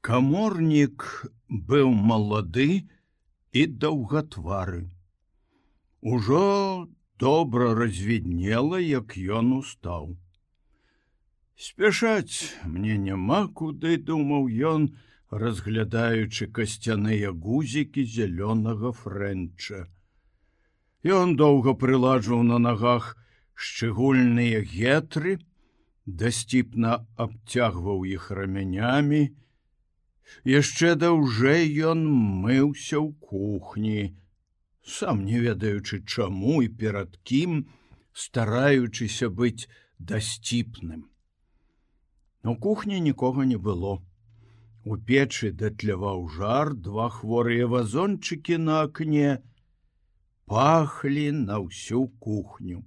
Каморнік быў малады і доўгатвары. Ужо добра развіднела, як ён устаў. Спяшаць мне няма куды думаў ён, разглядаючы касцяныя гузікі зялёнага фрэнча. Ён доўга прыладжваў на нагах шчыгульныя гетры, дасціпна абцягваў іх рамянямі, яшчэ даўжэй ён мыўся ў кухні, сам не ведаючы чаму і перад кім, стараючыся быць дасціпным. На кухні нікога не было. У печы датляваў жар два хворыя вазончыкі на акне, пахлі на ўсю кухню.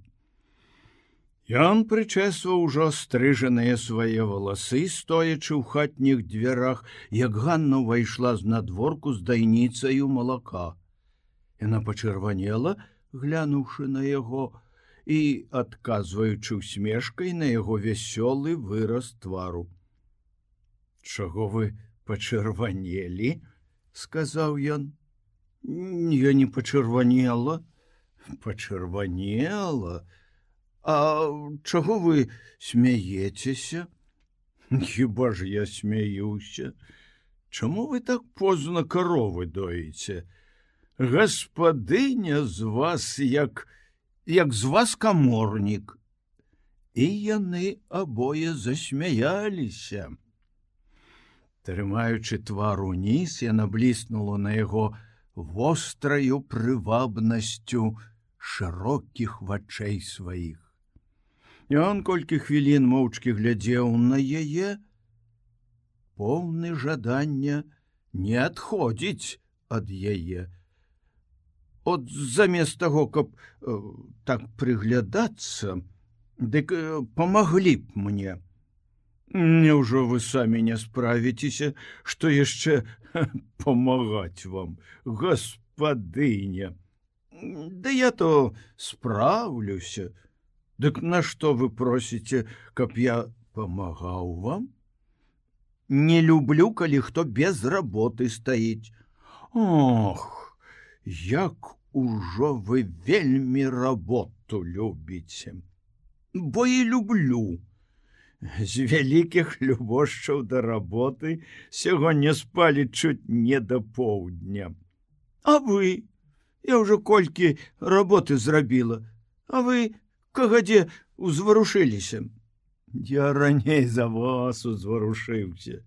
Ён прычэсваў ужо стрыжаныя свае валасы, стоячы ў хатніх дзвярах, як Ганна ўвайшла з надворку з дайніцаю малака. Яна пачырванела, глянуўшы на яго і адказваючы усмешкай на яго вясёлы выраз твару. Чаго вы пачырванелі, сказаў ён. Я не пачырванела, пачырванела, А чаго вы смяецеся? Хіба ж я смяюся? Чаму вы так позна каровы доіце? Гаспадыня з вас як як з вас каморнік. І яны абое засмяяліся. Трымаючы твар уніз, яна бліснула на яго востраю прывабнасцю шырокіх вачэй сваіх. Ён колькі хвілін моўчкі глядзеў на яе, поўны жадання не адходзіць ад яе. От замест таго, каб э, так прыглядацца, дык э, памаглі б мне. Няўжо вы самі не справіцеся, што яшчэ памагаць вам, гаспадыня. Да я то спраўлюся, Дык нашто вы просіце, каб я памагаў вам? Не люблю, калі хто без работы стаіць. Ох, як ужо вы вельмі работу любіце. Бо і люблю. З вялікіх любошчаў да работы сягоння спалі чуць не да поўдня. А вы, я ўжо колькі работы зрабіла, А вы кагадзе узварушыліся. Я раней за вас узварушыўся.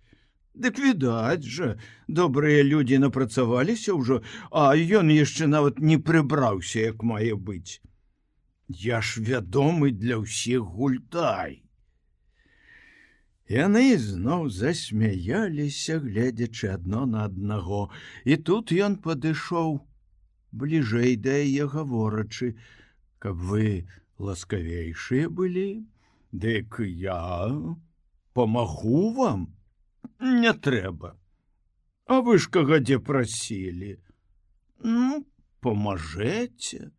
Дык відаць жа, добрыя людзі напрацаваліся ўжо, а ён яшчэ нават не прыбраўся, як мае быць. Я ж вядомы для ўсіх гультай. Яны зноў засмяяліся, гледзячы адно на аднаго, і тут ён падышоў бліжэй да яе гаворачы, каб вы ласкавейшыя былі, Дык я помагу вам. Не трэба. А вы ж кагадзе прасілі? Ну памажэце.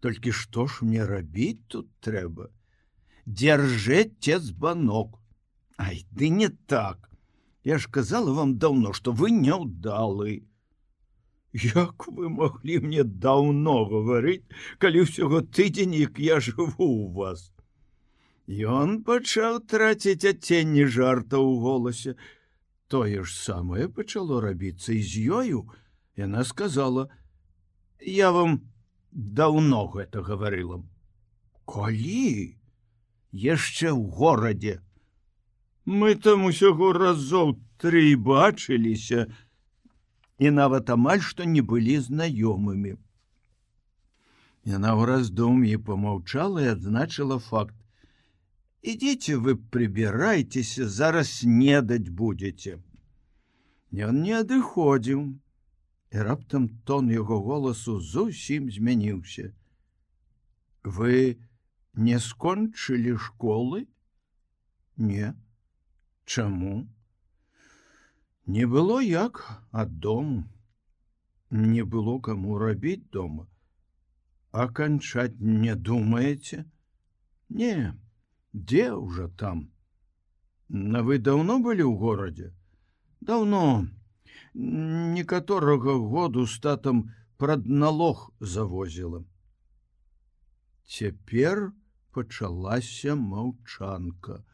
Толькі што ж мне рабіць тут трэба? Дзяржэце збанок Ай ты не так. Я ж казала вам даўно што вы няўдалы Як вы маглі мне даўно гаварыць, калі ўсяго тыдзенік я жыву у вас. Ён пачаў траціць адценні жарта ў голасе. Тое ж самае пачало рабіцца і з ёю. Яна сказала: « Я вам даўно гэта гаварыла. Калі яшчэ ў горадзе. Мы там усяго разоў тры бачыліся, і нават амаль што не былі знаёмымі. Яна ў раздум'і помаўчала і адзначыла факт: ідзіце вы прыбірайцеся, зараз снедаць будетеце. Ён не адыходзіў, і раптам тон яго голасу зусім змяніўся. Вы не скончылі школы? Не, Чаму? Не было як ад дому. Не было каму рабіць дома. Аканчаць не думаеце? Не, дзе ўжо там? На вы даўно былі ў горадзе? даўно некаторага году статам прадналог завозіла. Цяпер пачалася маўчанка.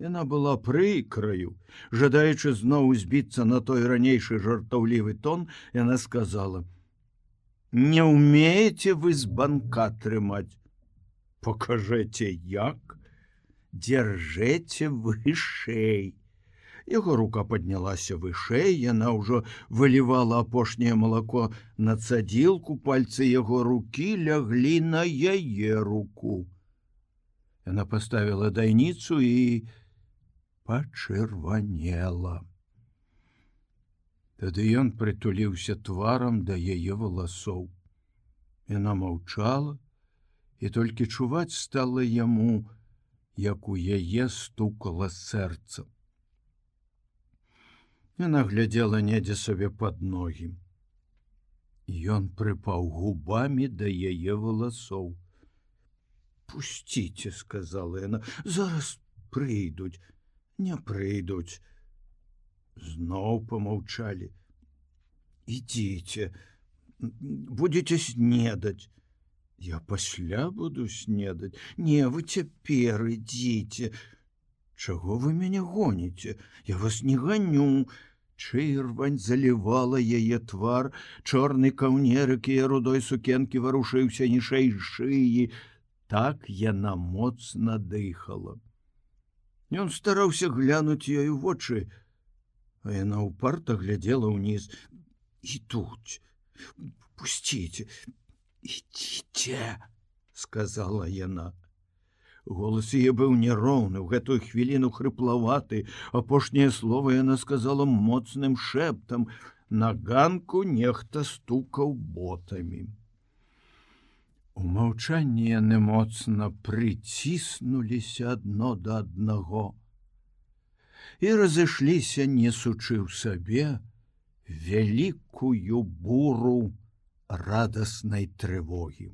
Яна была прыкраю, жадаючы зноў збіцца на той ранейшы жартаўлівы тон, яна сказала: « Не умееце вы з банка трымаць, покажэце як, Дзяржэце вышэй. Яго рука паднялася вышэй, яна ўжо вылівала апошняе малако на цадзілку, пальцы яго рукі ляглі на яе руку. Яна паставіла дайніцу і пачырванела. Тады ён прытуліўся тварам да яе валасоў. Яна маўчала, і толькі чуваць стала яму, як у яе стукала сэрцам. Яна глядзела недзе сабе под ногі. Ён прыпаў губамі да яе валасоў. Пусціце, сказала яна, зараз прыйдуць, не прыйдуць. Зноў помаўчалі. Ідзіце, будете снедаць. Я пасля буду снедаць. Не, вы цяпер ідзіце. Чаго вы мяне гоніце? Я вас не ганю, Чырвань залівала яе твар, чорны каўнерык і рудой сукенкі варушыўся нішэй шыі, так яна моцна дыхала. Ён стараўся глянуць у вочы, а яна ўпарта глядзела ўніз і тут пусціце ідзіце сказала яна Голас яе быў няроўны ў гэтую хвіліну хрыплаваты. Апошняе слово яна сказала моцным шэптам. На ганку нехта стукаў ботамі. У маўчанні яны моцна прыціснуліся адно да аднаго. І разышліся, несучы ў сабе вялікую буру радаснай трывогі.